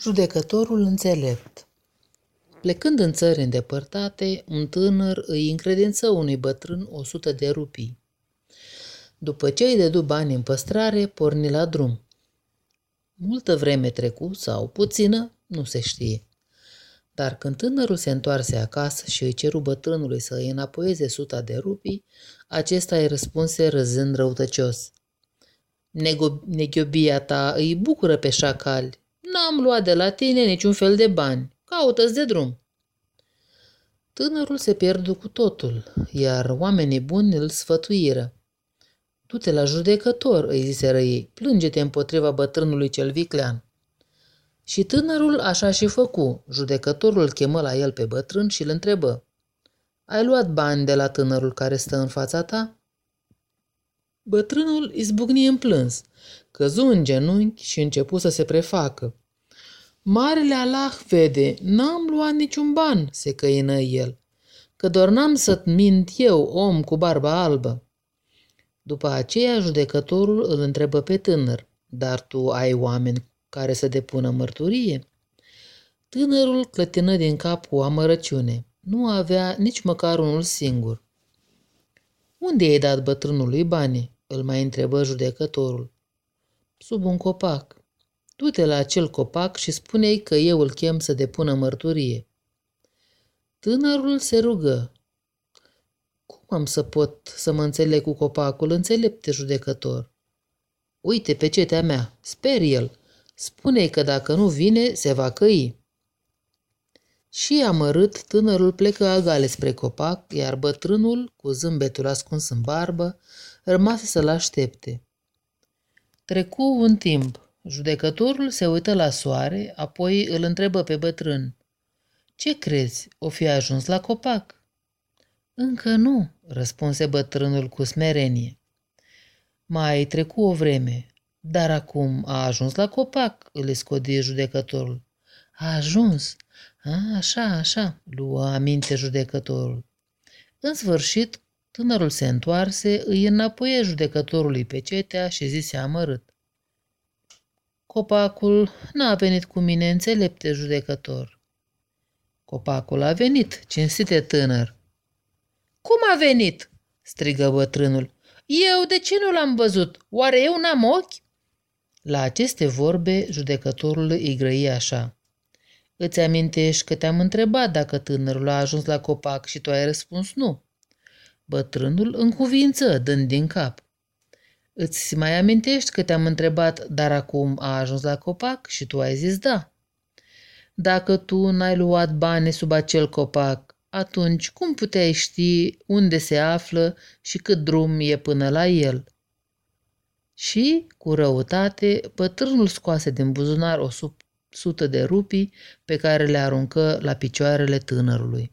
Judecătorul înțelept Plecând în țări îndepărtate, un tânăr îi încredință unui bătrân o sută de rupii. După ce îi dedu bani în păstrare, porni la drum. Multă vreme trecu, sau puțină, nu se știe. Dar când tânărul se întoarse acasă și îi ceru bătrânului să îi înapoieze suta de rupii, acesta îi răspunse râzând răutăcios. Neghiobia ta îi bucură pe șacali, N-am luat de la tine niciun fel de bani. Caută-ți de drum. Tânărul se pierdu cu totul, iar oamenii buni îl sfătuiră. Du-te la judecător, îi ziseră ei, plânge-te împotriva bătrânului cel viclean. Și tânărul așa și făcu. Judecătorul îl chemă la el pe bătrân și îl întrebă. Ai luat bani de la tânărul care stă în fața ta? Bătrânul izbucni în plâns, căzu în genunchi și începu să se prefacă. Marele Allah vede, n-am luat niciun ban, se căină el, că doar n-am să mint eu, om cu barba albă. După aceea, judecătorul îl întrebă pe tânăr, dar tu ai oameni care să depună mărturie? Tânărul clătină din cap cu amărăciune. Nu avea nici măcar unul singur. Unde ai dat bătrânului banii? îl mai întrebă judecătorul. Sub un copac. Du-te la acel copac și spune-i că eu îl chem să depună mărturie. Tânărul se rugă. Cum am să pot să mă înțeleg cu copacul, înțelepte judecător? Uite pe cetea mea, sper el. Spune-i că dacă nu vine, se va căi. Și amărât, tânărul plecă agale spre copac, iar bătrânul, cu zâmbetul ascuns în barbă, rămase să-l aștepte. Trecu un timp. Judecătorul se uită la soare, apoi îl întrebă pe bătrân. Ce crezi, o fi ajuns la copac? Încă nu, răspunse bătrânul cu smerenie. Mai trecu o vreme, dar acum a ajuns la copac, îl scodie judecătorul. A ajuns? A, așa, așa, luă aminte judecătorul. În sfârșit, tânărul se întoarse, îi înapoie judecătorului pe cetea și zise amărât. Copacul n-a venit cu mine, înțelepte judecător. Copacul a venit, cinstite tânăr. Cum a venit? strigă bătrânul. Eu de ce nu l-am văzut? Oare eu n-am ochi? La aceste vorbe, judecătorul îi grăi așa. Îți amintești că te-am întrebat dacă tânărul a ajuns la copac și tu ai răspuns nu. Bătrânul încuvință, dând din cap. Îți mai amintești că te-am întrebat, dar acum a ajuns la copac și tu ai zis da. Dacă tu n-ai luat bani sub acel copac, atunci cum puteai ști unde se află și cât drum e până la el? Și, cu răutate, bătrânul scoase din buzunar o sută de rupii pe care le aruncă la picioarele tânărului.